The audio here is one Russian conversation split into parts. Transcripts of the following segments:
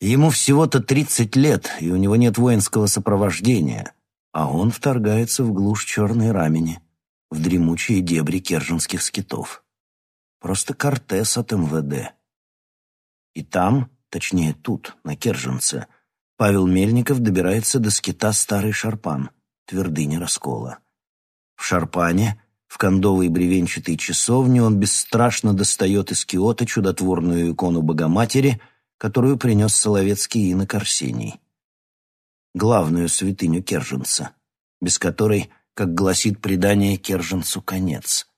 Ему всего-то тридцать лет, и у него нет воинского сопровождения, а он вторгается в глушь черной рамени, в дремучие дебри керженских скитов. Просто Кортес от МВД. И там, точнее тут, на Керженце, Павел Мельников добирается до скита Старый Шарпан, твердыни раскола. В Шарпане, в кондовой бревенчатой часовне, он бесстрашно достает из киота чудотворную икону Богоматери, которую принес Соловецкий инок Арсений. Главную святыню Керженца, без которой, как гласит предание, Керженцу конец.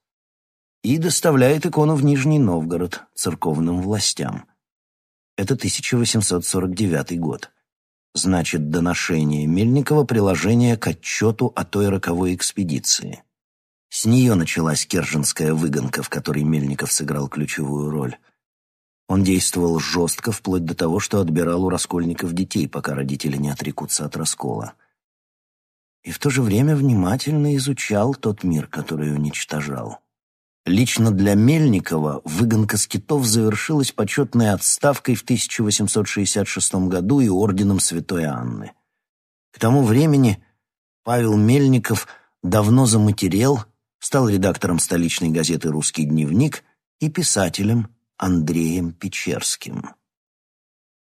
И доставляет икону в Нижний Новгород церковным властям. Это 1849 год. Значит, доношение Мельникова приложение к отчету о той роковой экспедиции. С нее началась керженская выгонка, в которой Мельников сыграл ключевую роль. Он действовал жестко, вплоть до того, что отбирал у раскольников детей, пока родители не отрекутся от раскола. И в то же время внимательно изучал тот мир, который уничтожал. Лично для Мельникова выгонка скитов завершилась почетной отставкой в 1866 году и орденом Святой Анны. К тому времени Павел Мельников давно заматерел, стал редактором столичной газеты «Русский дневник» и писателем Андреем Печерским.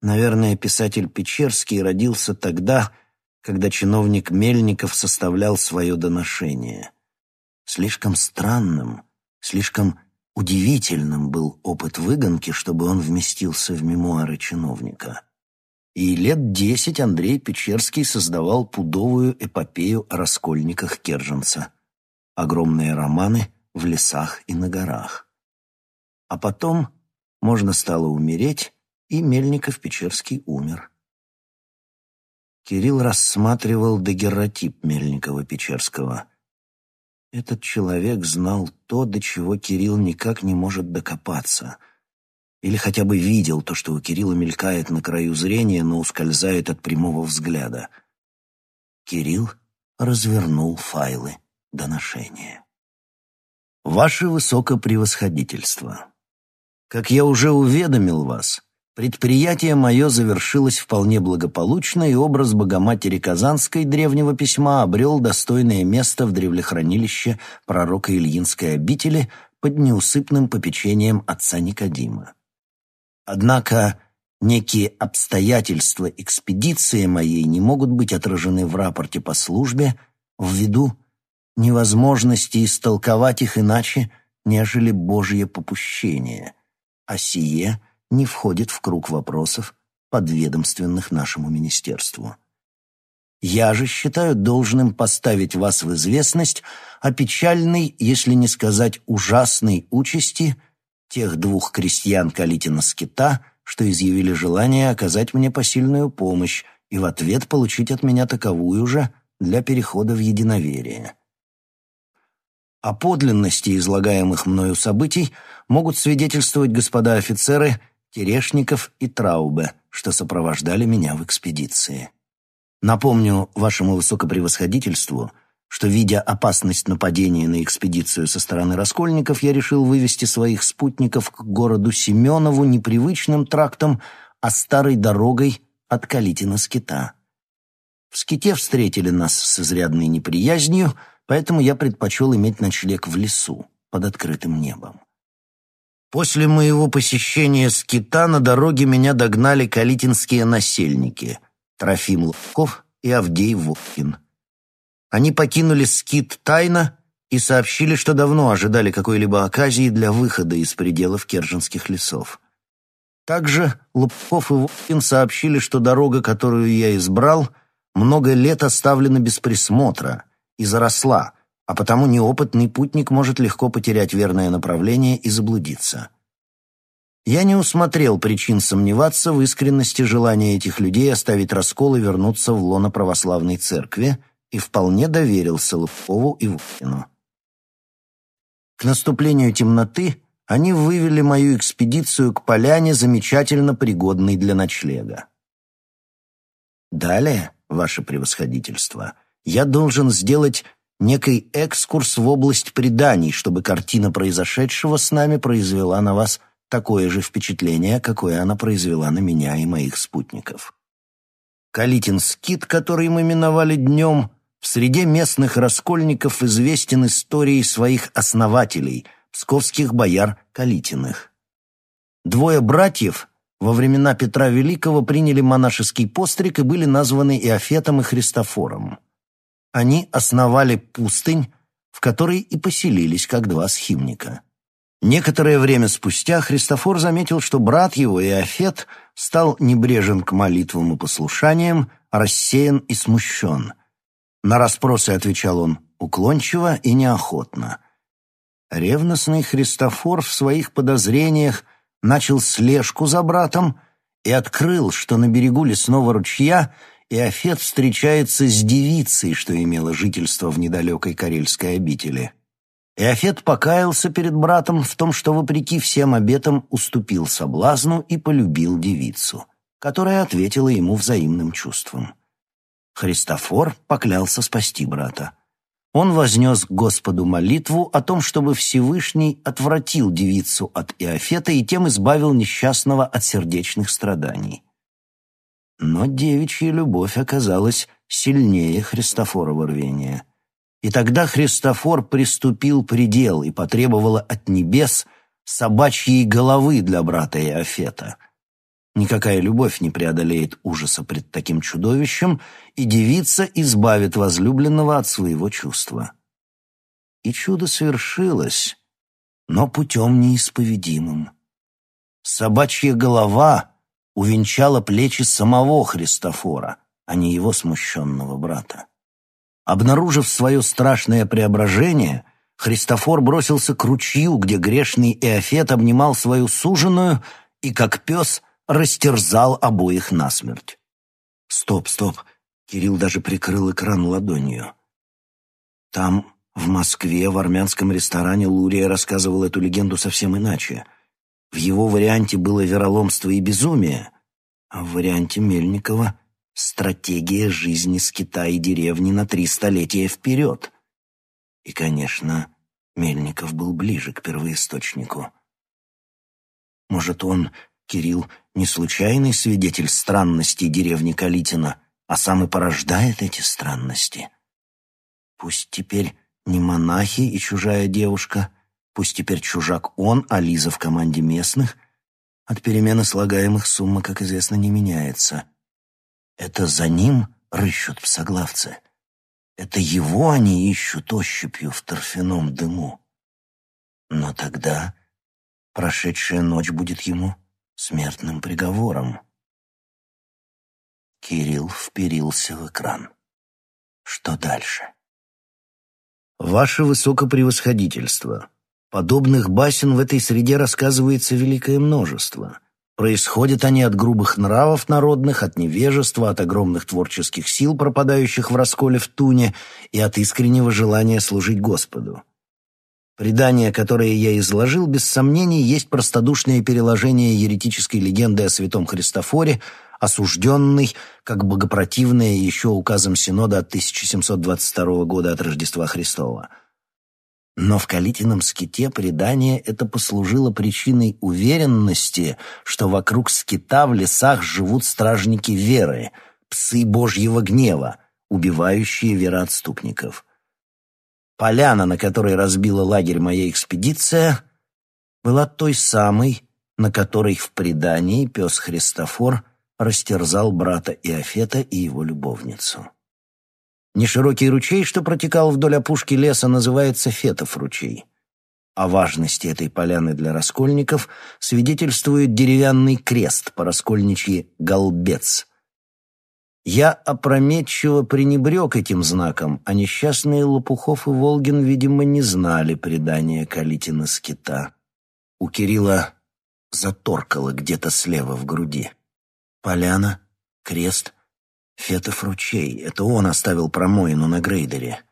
Наверное, писатель Печерский родился тогда, когда чиновник Мельников составлял свое доношение. Слишком странным — Слишком удивительным был опыт выгонки, чтобы он вместился в мемуары чиновника. И лет десять Андрей Печерский создавал пудовую эпопею о раскольниках Керженца. Огромные романы в лесах и на горах. А потом можно стало умереть, и Мельников-Печерский умер. Кирилл рассматривал дагерротип Мельникова-Печерского. Этот человек знал то, до чего Кирилл никак не может докопаться. Или хотя бы видел то, что у Кирилла мелькает на краю зрения, но ускользает от прямого взгляда. Кирилл развернул файлы доношения. «Ваше высокопревосходительство, как я уже уведомил вас, Предприятие мое завершилось вполне благополучно, и образ Богоматери Казанской древнего письма обрел достойное место в древлехранилище пророка Ильинской обители под неусыпным попечением отца Никодима. Однако некие обстоятельства экспедиции моей не могут быть отражены в рапорте по службе ввиду невозможности истолковать их иначе, нежели Божье попущение, а сие — не входит в круг вопросов, подведомственных нашему министерству. Я же считаю должным поставить вас в известность о печальной, если не сказать ужасной участи тех двух крестьян Калитина-Скита, что изъявили желание оказать мне посильную помощь и в ответ получить от меня таковую же для перехода в единоверие. О подлинности излагаемых мною событий могут свидетельствовать господа офицеры Терешников и Траубе, что сопровождали меня в экспедиции. Напомню вашему высокопревосходительству, что, видя опасность нападения на экспедицию со стороны раскольников, я решил вывести своих спутников к городу Семенову непривычным трактом, а старой дорогой от Калитина скита. В ските встретили нас с изрядной неприязнью, поэтому я предпочел иметь ночлег в лесу под открытым небом. После моего посещения скита на дороге меня догнали калитинские насельники Трофим Ловков и Авдей Вовкин. Они покинули скит тайно и сообщили, что давно ожидали какой-либо оказии для выхода из пределов Керженских лесов. Также Лобков и Вовкин сообщили, что дорога, которую я избрал, много лет оставлена без присмотра и заросла, а потому неопытный путник может легко потерять верное направление и заблудиться. Я не усмотрел причин сомневаться в искренности желания этих людей оставить раскол и вернуться в лоно православной церкви и вполне доверился Лыпову и Вовкину. К наступлению темноты они вывели мою экспедицию к поляне, замечательно пригодной для ночлега. Далее, ваше превосходительство, я должен сделать некий экскурс в область преданий, чтобы картина произошедшего с нами произвела на вас такое же впечатление, какое она произвела на меня и моих спутников. Калитин скит, который мы миновали днем, в среде местных раскольников известен историей своих основателей, псковских бояр Калитиных. Двое братьев во времена Петра Великого приняли монашеский постриг и были названы Иофетом и Христофором. Они основали пустынь, в которой и поселились как два схимника. Некоторое время спустя Христофор заметил, что брат его, Иофет, стал небрежен к молитвам и послушаниям, рассеян и смущен. На расспросы отвечал он уклончиво и неохотно. Ревностный Христофор в своих подозрениях начал слежку за братом и открыл, что на берегу лесного ручья Иофет встречается с девицей, что имела жительство в недалекой карельской обители. Иофет покаялся перед братом в том, что, вопреки всем обетам, уступил соблазну и полюбил девицу, которая ответила ему взаимным чувством. Христофор поклялся спасти брата. Он вознес к Господу молитву о том, чтобы Всевышний отвратил девицу от Иофета и тем избавил несчастного от сердечных страданий. Но девичья любовь оказалась сильнее Христофорова рвения. И тогда Христофор приступил предел и потребовал от небес собачьей головы для брата Иофета. Никакая любовь не преодолеет ужаса пред таким чудовищем, и девица избавит возлюбленного от своего чувства. И чудо свершилось, но путем неисповедимым. Собачья голова увенчала плечи самого Христофора, а не его смущенного брата. Обнаружив свое страшное преображение, Христофор бросился к ручью, где грешный Иофет обнимал свою суженую и, как пес, растерзал обоих насмерть. Стоп, стоп. Кирилл даже прикрыл экран ладонью. Там, в Москве, в армянском ресторане Лурия рассказывал эту легенду совсем иначе. В его варианте было вероломство и безумие, а в варианте Мельникова Стратегия жизни скита и деревни на три столетия вперед. И, конечно, Мельников был ближе к первоисточнику. Может, он, Кирилл, не случайный свидетель странностей деревни Калитина, а сам и порождает эти странности? Пусть теперь не монахи и чужая девушка, пусть теперь чужак он, а Лиза в команде местных, от перемены слагаемых сумма, как известно, не меняется — это за ним рыщут псоглавцы. Это его они ищут ощупью в торфяном дыму. Но тогда прошедшая ночь будет ему смертным приговором. Кирилл вперился в экран. Что дальше? Ваше высокопревосходительство, подобных басен в этой среде рассказывается великое множество — Происходят они от грубых нравов народных, от невежества, от огромных творческих сил, пропадающих в расколе в туне, и от искреннего желания служить Господу. Предание, которое я изложил, без сомнений, есть простодушное переложение еретической легенды о святом Христофоре, осужденный, как богопротивное еще указом Синода от 1722 года от Рождества Христова – но в Калитином ските предание это послужило причиной уверенности, что вокруг скита в лесах живут стражники веры, псы Божьего гнева, убивающие вероотступников. Поляна, на которой разбила лагерь моя экспедиция, была той самой, на которой в предании пес Христофор растерзал брата Иофета и его любовницу. Неширокий ручей, что протекал вдоль опушки леса, называется Фетов ручей. О важности этой поляны для раскольников свидетельствует деревянный крест по раскольничьи «Голбец». Я опрометчиво пренебрег этим знаком, а несчастные Лопухов и Волгин, видимо, не знали предания Калитина скита. У Кирилла заторкало где-то слева в груди. Поляна, крест — Фетов ручей. Это он оставил промоину на грейдере.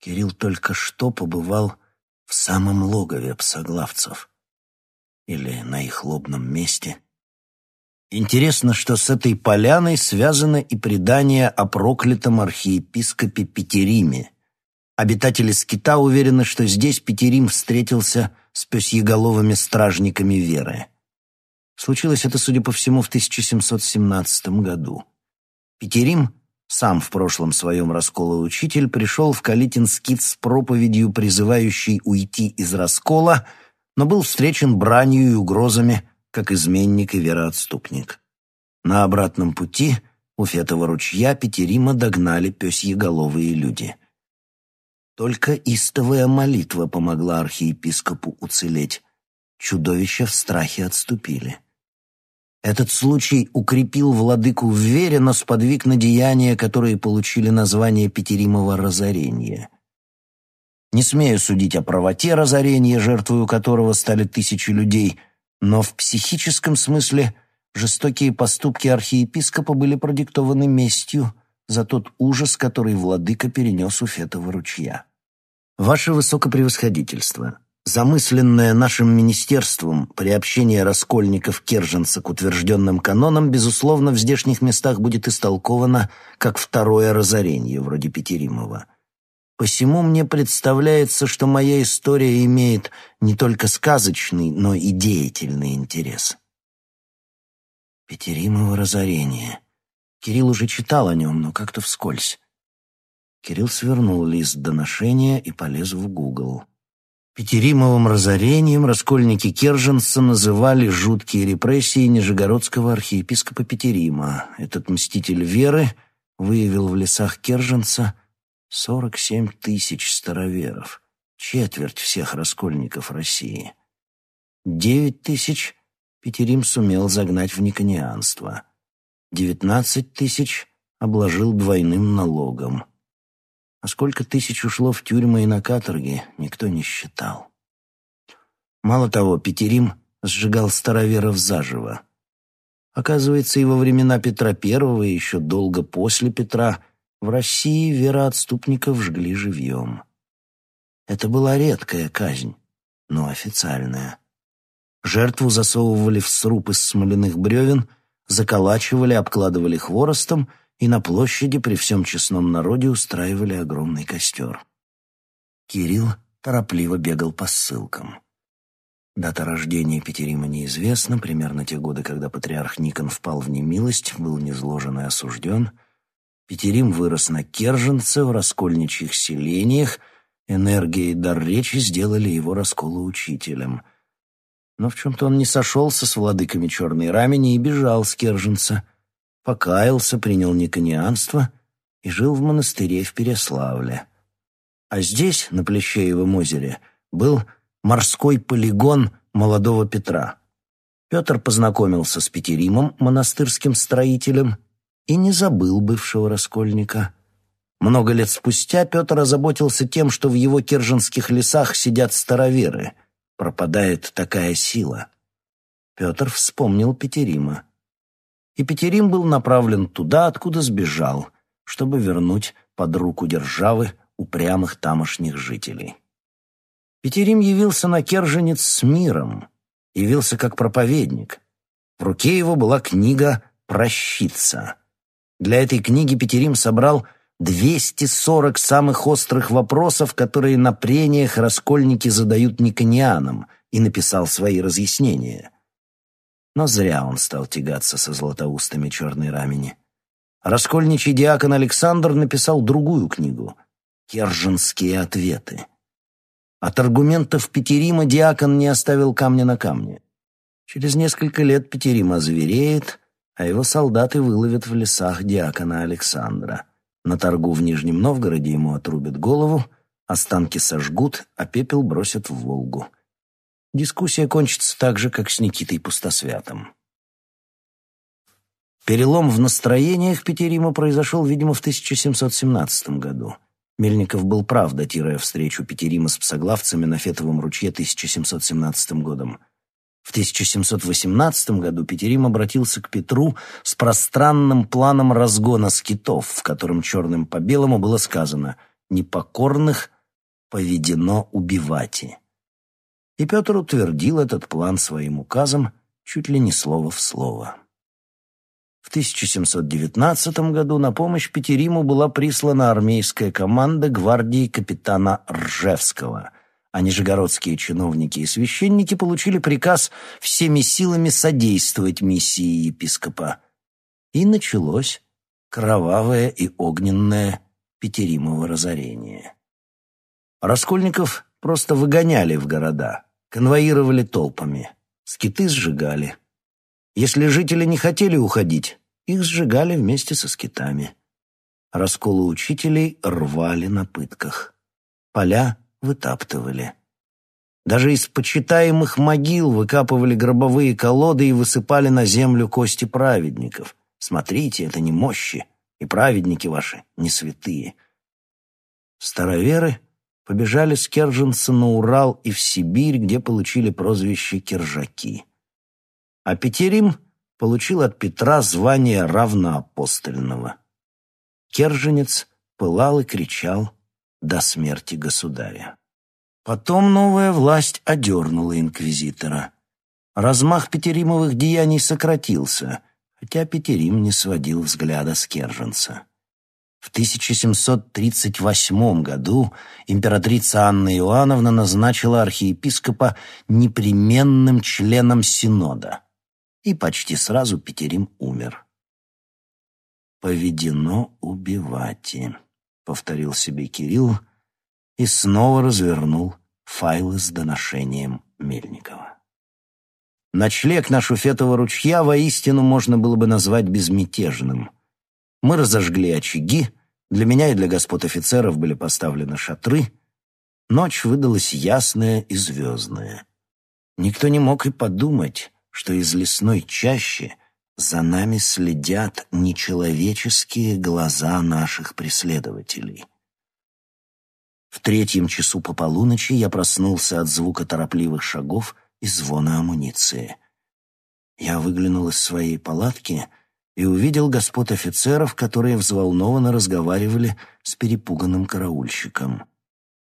Кирилл только что побывал в самом логове псоглавцев. Или на их лобном месте. Интересно, что с этой поляной связано и предание о проклятом архиепископе Петериме. Обитатели скита уверены, что здесь Петерим встретился с пёсьеголовыми стражниками веры. Случилось это, судя по всему, в 1717 году. Петерим, сам в прошлом своем раскола учитель, пришел в Калитин скит с проповедью, призывающей уйти из раскола, но был встречен бранью и угрозами, как изменник и вероотступник. На обратном пути у Фетова ручья Петерима догнали пёсьеголовые люди — только истовая молитва помогла архиепископу уцелеть. Чудовища в страхе отступили. Этот случай укрепил владыку в вере, но сподвиг на деяния, которые получили название Петеримова разорения. Не смею судить о правоте разорения, жертвою которого стали тысячи людей, но в психическом смысле жестокие поступки архиепископа были продиктованы местью – за тот ужас, который владыка перенес у Фетова ручья. Ваше Высокопревосходительство, замысленное нашим министерством приобщение раскольников Керженца к утвержденным канонам, безусловно, в здешних местах будет истолковано как второе разорение, вроде Петеримова. Посему мне представляется, что моя история имеет не только сказочный, но и деятельный интерес. Петеримово разорение — Кирилл уже читал о нем, но как-то вскользь. Кирилл свернул лист доношения и полез в Гугл. Петеримовым разорением раскольники Керженца называли жуткие репрессии нижегородского архиепископа Петерима. Этот мститель веры выявил в лесах Керженца 47 тысяч староверов, четверть всех раскольников России. Девять тысяч Петерим сумел загнать в никонианство — Девятнадцать тысяч обложил двойным налогом. А сколько тысяч ушло в тюрьмы и на каторги, никто не считал. Мало того, Петерим сжигал староверов заживо. Оказывается, и во времена Петра I, и еще долго после Петра, в России вероотступников жгли живьем. Это была редкая казнь, но официальная. Жертву засовывали в сруб из смоляных бревен заколачивали, обкладывали хворостом и на площади при всем честном народе устраивали огромный костер. Кирилл торопливо бегал по ссылкам. Дата рождения Петерима неизвестна, примерно те годы, когда патриарх Никон впал в немилость, был низложен и осужден. Петерим вырос на Керженце, в раскольничьих селениях, энергия и дар речи сделали его расколоучителем — но в чем-то он не сошелся с владыками черной рамени и бежал с Керженца. Покаялся, принял никонианство и жил в монастыре в Переславле. А здесь, на Плещеевом озере, был морской полигон молодого Петра. Петр познакомился с Петеримом, монастырским строителем, и не забыл бывшего раскольника. Много лет спустя Петр озаботился тем, что в его керженских лесах сидят староверы — пропадает такая сила. Петр вспомнил Петерима. И Петерим был направлен туда, откуда сбежал, чтобы вернуть под руку державы упрямых тамошних жителей. Петерим явился на Керженец с миром, явился как проповедник. В руке его была книга «Прощиться». Для этой книги Петерим собрал 240 самых острых вопросов, которые на прениях раскольники задают никонианам, и написал свои разъяснения. Но зря он стал тягаться со златоустами черной рамени. Раскольничий диакон Александр написал другую книгу «Керженские ответы». От аргументов Петерима диакон не оставил камня на камне. Через несколько лет Петерима озвереет, а его солдаты выловят в лесах диакона Александра. На торгу в Нижнем Новгороде ему отрубят голову, останки сожгут, а пепел бросят в Волгу. Дискуссия кончится так же, как с Никитой Пустосвятым. Перелом в настроениях Петерима произошел, видимо, в 1717 году. Мельников был прав, датируя встречу Петерима с псоглавцами на Фетовом ручье 1717 годом. В 1718 году Петерим обратился к Петру с пространным планом разгона скитов, в котором черным по белому было сказано «непокорных поведено убивать». И Петр утвердил этот план своим указом чуть ли не слово в слово. В 1719 году на помощь Петериму была прислана армейская команда гвардии капитана Ржевского, а нижегородские чиновники и священники получили приказ всеми силами содействовать миссии епископа. И началось кровавое и огненное Петеримово разорение. Раскольников просто выгоняли в города, конвоировали толпами, скиты сжигали. Если жители не хотели уходить, их сжигали вместе со скитами. Расколы учителей рвали на пытках. Поля вытаптывали. Даже из почитаемых могил выкапывали гробовые колоды и высыпали на землю кости праведников. Смотрите, это не мощи, и праведники ваши не святые. Староверы побежали с Керженца на Урал и в Сибирь, где получили прозвище Кержаки. А Петерим получил от Петра звание равноапостольного. Керженец пылал и кричал до смерти государя. Потом новая власть одернула инквизитора. Размах Петеримовых деяний сократился, хотя Петерим не сводил взгляда с Керженца. В 1738 году императрица Анна Иоанновна назначила архиепископа непременным членом Синода, и почти сразу Петерим умер. «Поведено убивать», — повторил себе Кирилл и снова развернул файлы с доношением Мельникова. Ночлег на Шуфетово ручья воистину можно было бы назвать безмятежным. Мы разожгли очаги, для меня и для господ офицеров были поставлены шатры. Ночь выдалась ясная и звездная. Никто не мог и подумать, что из лесной чащи за нами следят нечеловеческие глаза наших преследователей. В третьем часу по полуночи я проснулся от звука торопливых шагов и звона амуниции. Я выглянул из своей палатки — и увидел господ офицеров, которые взволнованно разговаривали с перепуганным караульщиком.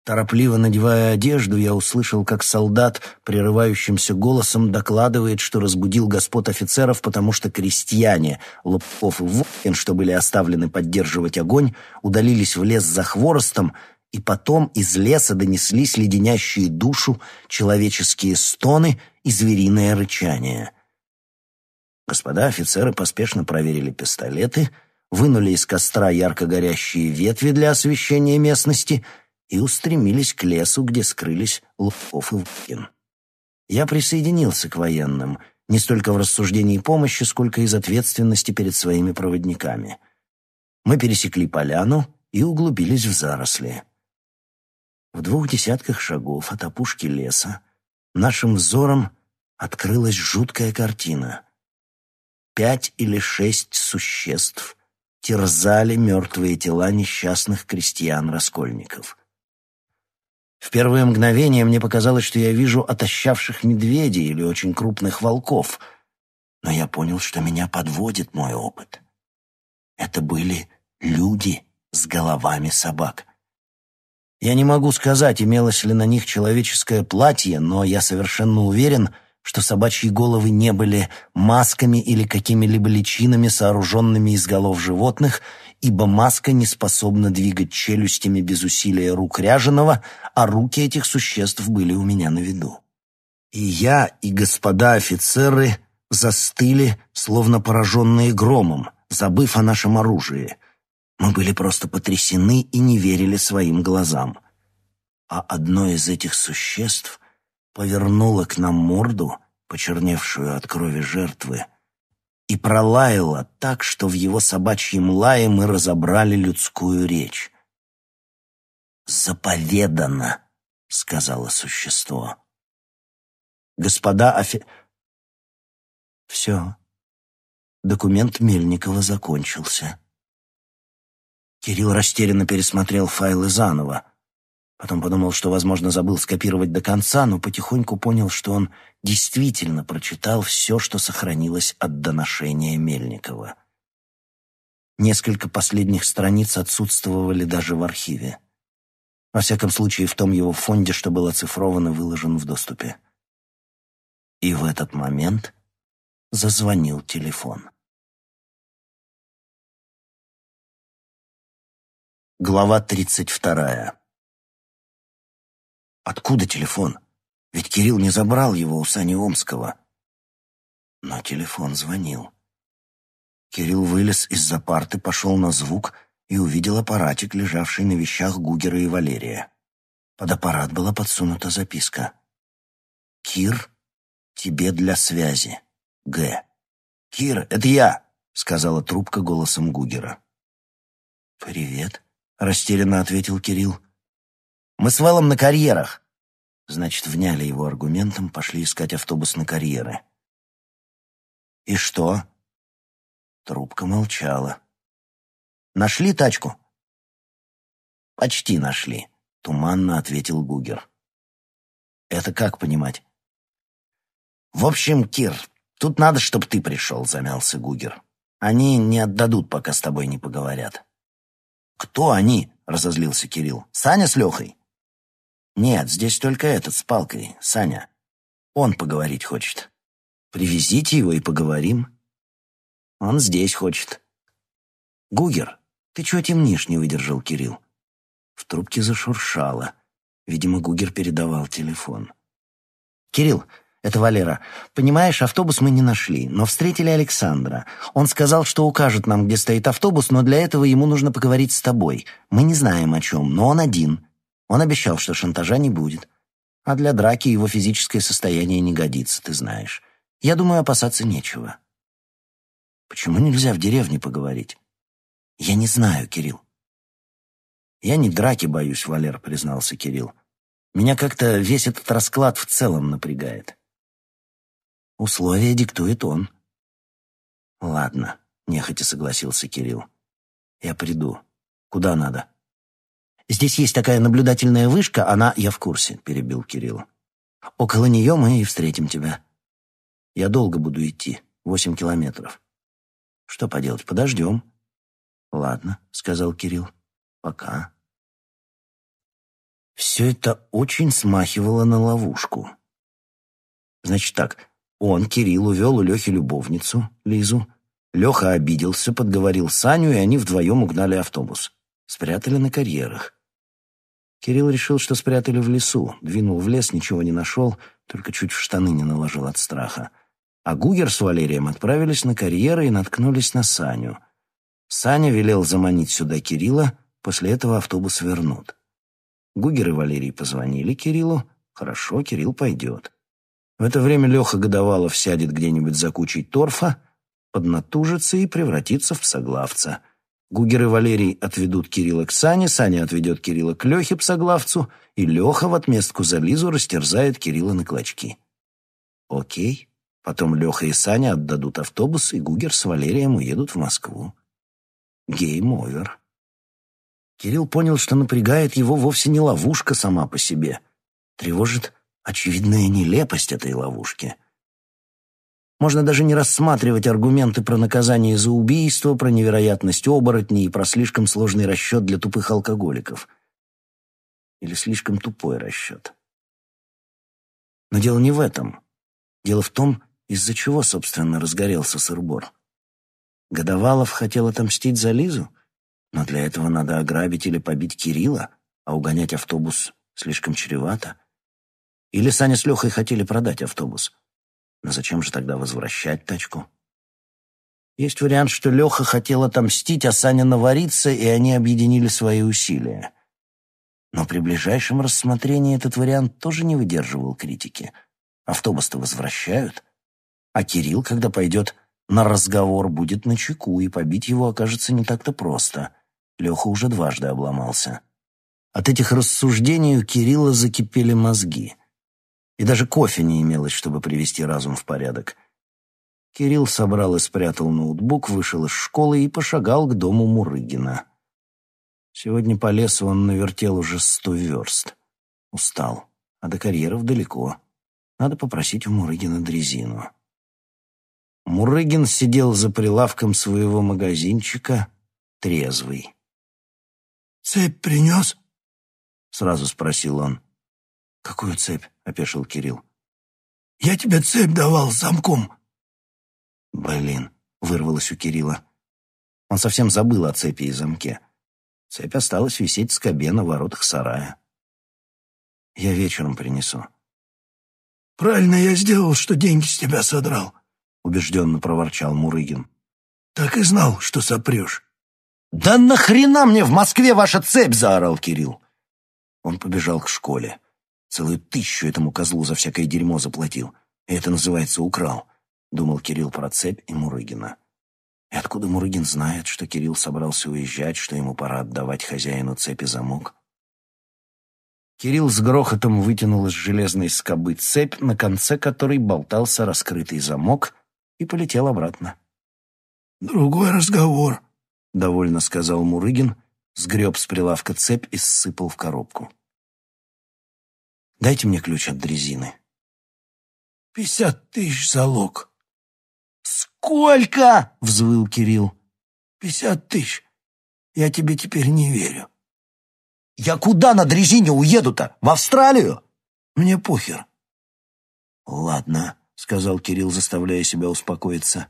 Торопливо надевая одежду, я услышал, как солдат прерывающимся голосом докладывает, что разбудил господ офицеров, потому что крестьяне, Лобков и Вовкин, что были оставлены поддерживать огонь, удалились в лес за хворостом, и потом из леса донеслись леденящие душу человеческие стоны и звериное рычание — Господа офицеры поспешно проверили пистолеты, вынули из костра ярко горящие ветви для освещения местности и устремились к лесу, где скрылись Луков и Вукин. Я присоединился к военным, не столько в рассуждении помощи, сколько из ответственности перед своими проводниками. Мы пересекли поляну и углубились в заросли. В двух десятках шагов от опушки леса нашим взором открылась жуткая картина — пять или шесть существ терзали мертвые тела несчастных крестьян-раскольников. В первое мгновение мне показалось, что я вижу отощавших медведей или очень крупных волков, но я понял, что меня подводит мой опыт. Это были люди с головами собак. Я не могу сказать, имелось ли на них человеческое платье, но я совершенно уверен — что собачьи головы не были масками или какими-либо личинами, сооруженными из голов животных, ибо маска не способна двигать челюстями без усилия рук ряженого, а руки этих существ были у меня на виду. И я, и господа офицеры застыли, словно пораженные громом, забыв о нашем оружии. Мы были просто потрясены и не верили своим глазам. А одно из этих существ — повернула к нам морду, почерневшую от крови жертвы, и пролаяла так, что в его собачьем лае мы разобрали людскую речь. «Заповедано», — сказала существо. «Господа офи...» Все. Документ Мельникова закончился. Кирилл растерянно пересмотрел файлы заново. Потом подумал, что, возможно, забыл скопировать до конца, но потихоньку понял, что он действительно прочитал все, что сохранилось от доношения Мельникова. Несколько последних страниц отсутствовали даже в архиве. Во всяком случае, в том его фонде, что было оцифрован и выложен в доступе. И в этот момент зазвонил телефон. Глава тридцать вторая Откуда телефон? Ведь Кирилл не забрал его у Сани Омского. Но телефон звонил. Кирилл вылез из-за парты, пошел на звук и увидел аппаратик, лежавший на вещах Гугера и Валерия. Под аппарат была подсунута записка. «Кир, тебе для связи. Г». «Кир, это я!» — сказала трубка голосом Гугера. «Привет», — растерянно ответил Кирилл. «Мы с Вэлом на карьерах». Значит, вняли его аргументом, пошли искать автобус на карьеры. «И что?» Трубка молчала. «Нашли тачку?» «Почти нашли», — туманно ответил Гугер. «Это как понимать?» «В общем, Кир, тут надо, чтобы ты пришел», — замялся Гугер. «Они не отдадут, пока с тобой не поговорят». «Кто они?» — разозлился Кирилл. «Саня с Лехой?» «Нет, здесь только этот с палкой, Саня. Он поговорить хочет. Привезите его и поговорим». «Он здесь хочет». «Гугер, ты чего темнишь?» — не выдержал Кирилл. В трубке зашуршало. Видимо, Гугер передавал телефон. «Кирилл, это Валера. Понимаешь, автобус мы не нашли, но встретили Александра. Он сказал, что укажет нам, где стоит автобус, но для этого ему нужно поговорить с тобой. Мы не знаем о чем, но он один. Он обещал, что шантажа не будет. А для драки его физическое состояние не годится, ты знаешь. Я думаю, опасаться нечего. Почему нельзя в деревне поговорить? Я не знаю, Кирилл. Я не драки боюсь, Валер, признался Кирилл. Меня как-то весь этот расклад в целом напрягает. Условия диктует он. Ладно, нехотя согласился Кирилл. Я приду. Куда надо? Здесь есть такая наблюдательная вышка, она... Я в курсе, перебил Кирилл. Около нее мы и встретим тебя. Я долго буду идти, восемь километров. Что поделать, подождем. Ладно, сказал Кирилл. Пока. Все это очень смахивало на ловушку. Значит так, он, Кирилл, увел у Лехи любовницу, Лизу. Леха обиделся, подговорил Саню, и они вдвоем угнали автобус. Спрятали на карьерах. Кирилл решил, что спрятали в лесу. Двинул в лес, ничего не нашел, только чуть в штаны не наложил от страха. А Гугер с Валерием отправились на карьеры и наткнулись на Саню. Саня велел заманить сюда Кирилла, после этого автобус вернут. Гугер и Валерий позвонили Кириллу. Хорошо, Кирилл пойдет. В это время Леха Годовалов сядет где-нибудь за кучей торфа, поднатужится и превратится в псоглавца. Гугер и Валерий отведут Кирилла к Сане, Саня отведет Кирилла к Лехе, псоглавцу, и Леха в отместку за Лизу растерзает Кирилла на клочки. Окей. Потом Леха и Саня отдадут автобус, и Гугер с Валерием уедут в Москву. Game over. Кирилл понял, что напрягает его вовсе не ловушка сама по себе. Тревожит очевидная нелепость этой ловушки. Можно даже не рассматривать аргументы про наказание за убийство, про невероятность оборотней и про слишком сложный расчет для тупых алкоголиков. Или слишком тупой расчет. Но дело не в этом. Дело в том, из-за чего, собственно, разгорелся сырбор. Годовалов хотел отомстить за Лизу, но для этого надо ограбить или побить Кирилла, а угонять автобус слишком чревато — или Саня с Лехой хотели продать автобус. Но зачем же тогда возвращать тачку? Есть вариант, что Леха хотел отомстить, а Саня навариться, и они объединили свои усилия. Но при ближайшем рассмотрении этот вариант тоже не выдерживал критики. Автобус-то возвращают. А Кирилл, когда пойдет на разговор, будет на чеку, и побить его окажется не так-то просто. Леха уже дважды обломался. От этих рассуждений у Кирилла закипели мозги — и даже кофе не имелось, чтобы привести разум в порядок. Кирилл собрал и спрятал ноутбук, вышел из школы и пошагал к дому Мурыгина. Сегодня по лесу он навертел уже сто верст. Устал, а до карьеров далеко. Надо попросить у Мурыгина дрезину. Мурыгин сидел за прилавком своего магазинчика, трезвый. «Цепь принес?» — сразу спросил он. «Какую цепь?» — опешил Кирилл. «Я тебе цепь давал с замком». «Блин», — вырвалось у Кирилла. Он совсем забыл о цепи и замке. Цепь осталась висеть в скобе на воротах сарая. Я вечером принесу. «Правильно я сделал, что деньги с тебя содрал», — убежденно проворчал Мурыгин. «Так и знал, что сопрешь». «Да нахрена мне в Москве ваша цепь?» — заорал Кирилл. Он побежал к школе. Целую тысячу этому козлу за всякое дерьмо заплатил. И это называется украл, — думал Кирилл про цепь и Мурыгина. И откуда Мурыгин знает, что Кирилл собрался уезжать, что ему пора отдавать хозяину цепи замок? Кирилл с грохотом вытянул из железной скобы цепь, на конце которой болтался раскрытый замок, и полетел обратно. «Другой разговор», — довольно сказал Мурыгин, сгреб с прилавка цепь и ссыпал в коробку. «Дайте мне ключ от дрезины». «Пятьдесят тысяч залог». «Сколько?» — взвыл Кирилл. «Пятьдесят тысяч. Я тебе теперь не верю». Я куда на дрезине уеду-то? В Австралию? Мне похер. Ладно, сказал Кирилл, заставляя себя успокоиться.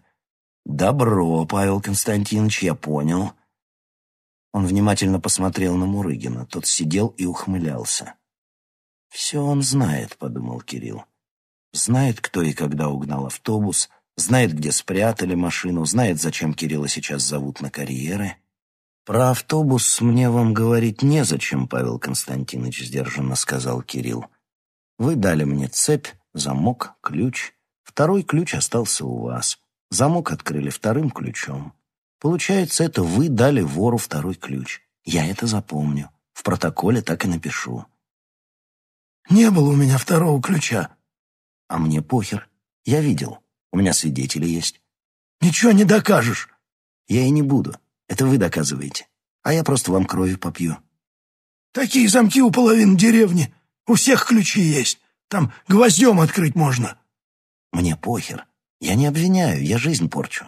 Добро, Павел Константинович, я понял. Он внимательно посмотрел на Мурыгина. Тот сидел и ухмылялся. «Все он знает», — подумал Кирилл. «Знает, кто и когда угнал автобус, знает, где спрятали машину, знает, зачем Кирилла сейчас зовут на карьеры». «Про автобус мне вам говорить незачем, Павел Константинович», — сдержанно сказал Кирилл. «Вы дали мне цепь, замок, ключ. Второй ключ остался у вас. Замок открыли вторым ключом. Получается, это вы дали вору второй ключ. Я это запомню. В протоколе так и напишу». «Не было у меня второго ключа». «А мне похер. Я видел. У меня свидетели есть». «Ничего не докажешь». «Я и не буду. Это вы доказываете. А я просто вам крови попью. Такие замки у половины деревни. У всех ключи есть. Там гвоздем открыть можно. Мне похер. Я не обвиняю, я жизнь порчу.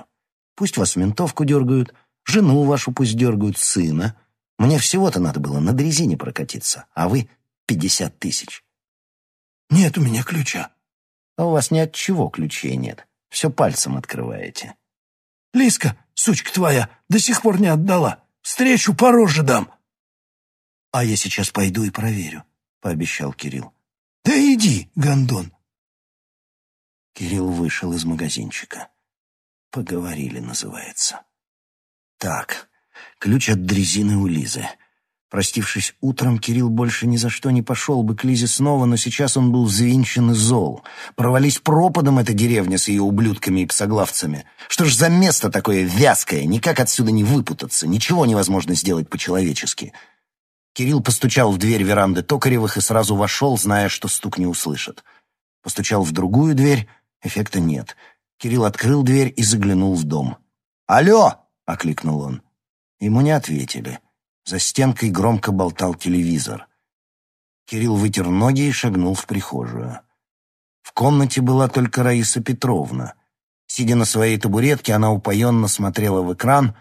Пусть вас ментовку дергают, жену вашу пусть дергают, сына. Мне всего-то надо было на дрезине прокатиться, а вы — пятьдесят тысяч. Нет у меня ключа. А у вас ни от чего ключей нет. Все пальцем открываете. Лиска, сучка твоя, до сих пор не отдала. Встречу по роже дам. А я сейчас пойду и проверю, пообещал Кирилл. Да иди, гондон. Кирилл вышел из магазинчика. Поговорили, называется. Так, ключ от дрезины у Лизы. Простившись утром, Кирилл больше ни за что не пошел бы к Лизе снова, но сейчас он был взвинчен и зол. Провались пропадом эта деревня с ее ублюдками и псоглавцами. Что ж за место такое вязкое, никак отсюда не выпутаться, ничего невозможно сделать по-человечески. Кирилл постучал в дверь веранды Токаревых и сразу вошел, зная, что стук не услышат. Постучал в другую дверь, эффекта нет. Кирилл открыл дверь и заглянул в дом. «Алло!» — окликнул он. Ему не ответили. За стенкой громко болтал телевизор. Кирилл вытер ноги и шагнул в прихожую. В комнате была только Раиса Петровна. Сидя на своей табуретке, она упоенно смотрела в экран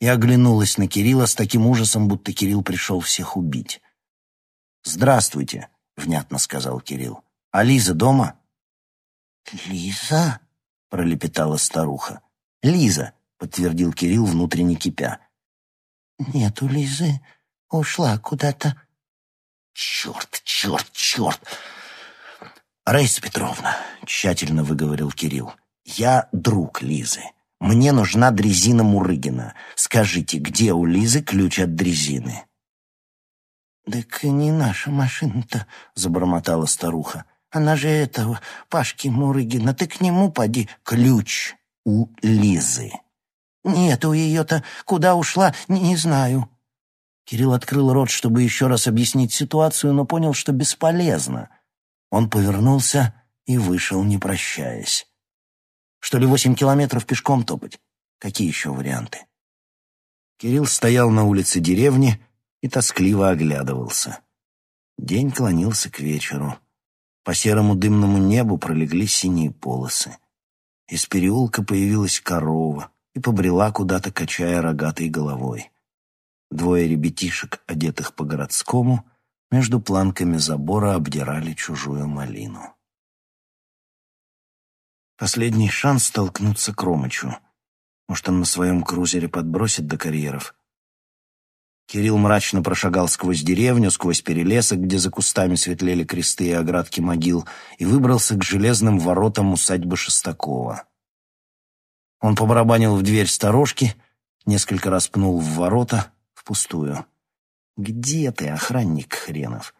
и оглянулась на Кирилла с таким ужасом, будто Кирилл пришел всех убить. «Здравствуйте», — внятно сказал Кирилл. «А Лиза дома?» «Лиза?» — пролепетала старуха. «Лиза», — подтвердил Кирилл, внутренне кипя. Нету Лизы. Ушла куда-то. Черт, черт, черт. Раиса Петровна, тщательно выговорил Кирилл, я друг Лизы. Мне нужна дрезина Мурыгина. Скажите, где у Лизы ключ от дрезины? «Так не наша машина-то», — забормотала старуха. «Она же этого, Пашки Мурыгина, ты к нему поди». «Ключ у Лизы», «Нету ее-то. Куда ушла, не, не знаю». Кирилл открыл рот, чтобы еще раз объяснить ситуацию, но понял, что бесполезно. Он повернулся и вышел, не прощаясь. Что ли, восемь километров пешком топать? Какие еще варианты? Кирилл стоял на улице деревни и тоскливо оглядывался. День клонился к вечеру. По серому дымному небу пролегли синие полосы. Из переулка появилась корова и побрела куда-то, качая рогатой головой. Двое ребятишек, одетых по-городскому, между планками забора обдирали чужую малину. Последний шанс столкнуться к Ромычу. Может, он на своем крузере подбросит до карьеров. Кирилл мрачно прошагал сквозь деревню, сквозь перелесок, где за кустами светлели кресты и оградки могил, и выбрался к железным воротам усадьбы Шестакова. Он побарабанил в дверь сторожки, несколько раз пнул в ворота, впустую. «Где ты, охранник хренов?